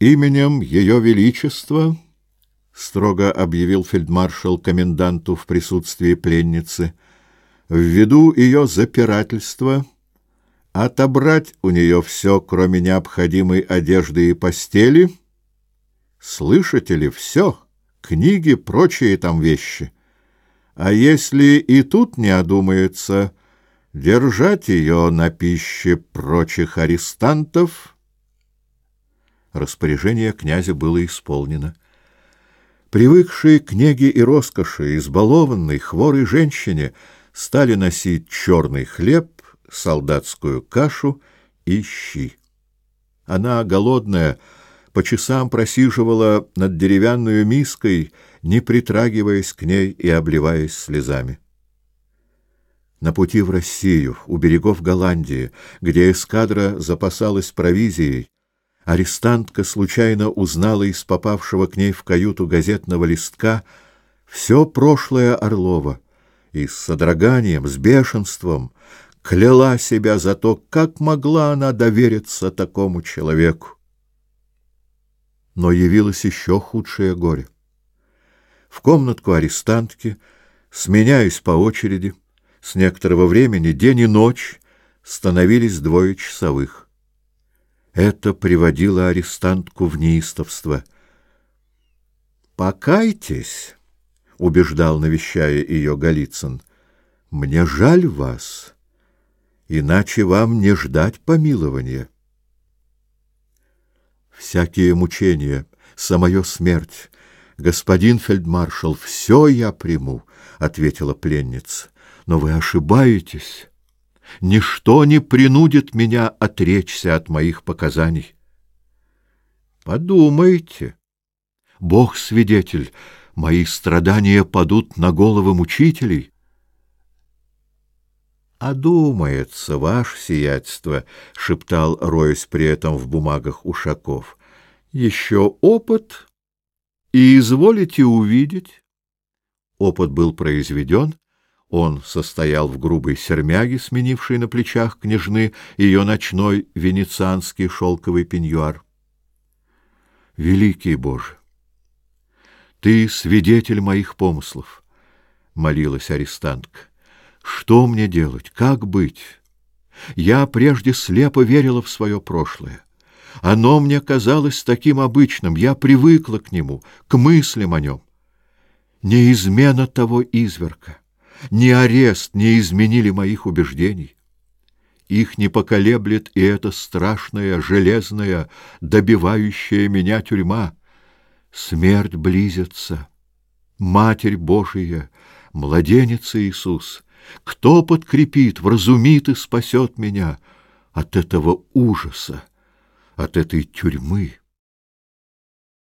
именем Ее Величества, — строго объявил фельдмаршал коменданту в присутствии пленницы, — ввиду ее запирательства отобрать у нее все, кроме необходимой одежды и постели. Слышите ли, все, книги, прочие там вещи. А если и тут не одумается, держать ее на пище прочих арестантов — Распоряжение князя было исполнено. Привыкшие к неге и роскоши, избалованной, хворой женщине стали носить черный хлеб, солдатскую кашу и щи. Она, голодная, по часам просиживала над деревянную миской, не притрагиваясь к ней и обливаясь слезами. На пути в Россию, у берегов Голландии, где эскадра запасалась провизией, арестантка случайно узнала из попавшего к ней в каюту газетного листка все прошлое Орлова и с содроганием, с бешенством кляла себя за то, как могла она довериться такому человеку. Но явилось еще худшее горе. В комнатку арестантки, сменяясь по очереди, с некоторого времени день и ночь становились двое часовых. Это приводило арестантку в неистовство. «Покайтесь», — убеждал, навещая ее Голицын, — «мне жаль вас, иначе вам не ждать помилования». Всякие мучения, самая смерть, господин фельдмаршал, все я приму, — ответила пленница, — но вы ошибаетесь». Ничто не принудит меня отречься от моих показаний. Подумайте. Бог свидетель, мои страдания падут на головы мучителей. думается, ваше сиятельство», — шептал, Ройс при этом в бумагах Ушаков. «Еще опыт, и изволите увидеть». Опыт был произведен, он состоял в грубой сермяге, сменившей на плечах княжны ее ночной венецианский шелковый пеньюар. «Великий Боже! Ты свидетель моих помыслов!» — молилась арестантка. «Что мне делать? Как быть? Я прежде слепо верила в свое прошлое. Оно мне казалось таким обычным, я привыкла к нему, к мыслям о нем. Неизмена того изверка» ни арест не изменили моих убеждений. Их не поколеблет и эта страшная, железная, добивающая меня тюрьма. Смерть близится. Матерь Божия, младенец Иисус, кто подкрепит, вразумит и спасет меня от этого ужаса, от этой тюрьмы?»